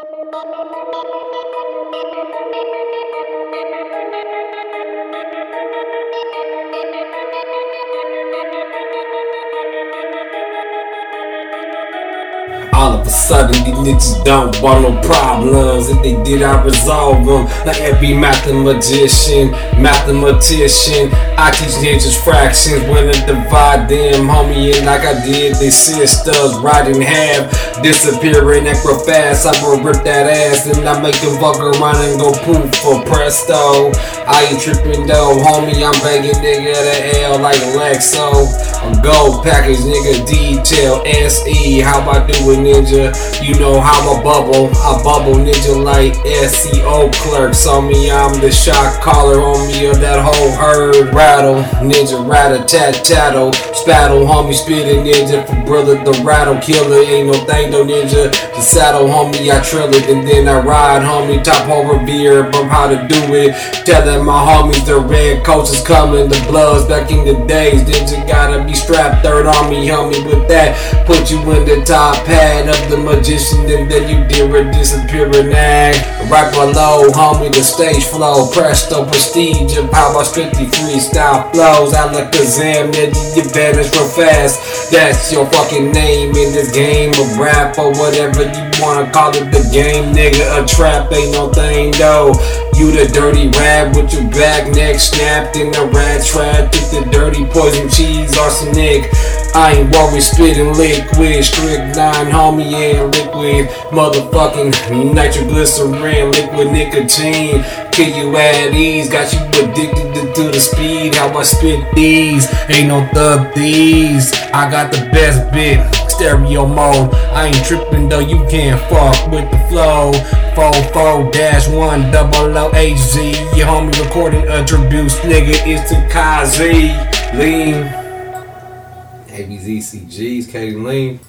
Música All of a sudden, these niggas don't want no problems. If they did, I resolve them. Like every mathematician, mathematician. I teach niggas fractions when I divide them, homie. And like I did, they sisters right in half, disappearing extra fast. I will rip that ass and I make them fuck around and go poof for presto. I ain't tripping though, homie. I'm begging nigga the L like Lexo. A gold package, nigga. Detail SE. How I do it, ninja? You know how I bubble. I bubble, ninja, like SEO clerk. Saw me, I'm the shot caller, homie, of that whole herd. Rattle, ninja, rat tat tattle. Spattle, homie, spitting ninja. For brother, the rattle killer. Ain't no thing, no ninja. The saddle, homie, I trill it. And then I ride, homie. Top over beer, bump how to do it. Telling my homies the red coats is coming. The bloods back in the days. Ninja gotta be strapped. Third army, homie, with that. Put you in the top hat of the magician. And then you did a disappearing act. Right below, homie, the stage flow. Presto, prestige, and power strictly freestyle flows. Alakazam, nigga, you vanish real fast. That's your fucking name in this game of rap or whatever you wanna call it. The game, nigga, a trap ain't no thing though. You the dirty rat with your back neck snapped in the rat trap. With the dirty poison cheese arsenic. I ain't worried, spitting liquid, strychnine, homie, and liquid, motherfucking nitroglycerin, liquid nicotine. Kill you at ease, got you addicted to, to the speed. How I spit these, ain't no thug these. I got the best bit, stereo mode. I ain't tripping though, you can't fuck with the flow. 44 dash 1 double O H Z. Your homie recording attributes, nigga, it's the Kazi. Lean. ABZCGs, K.D Lean.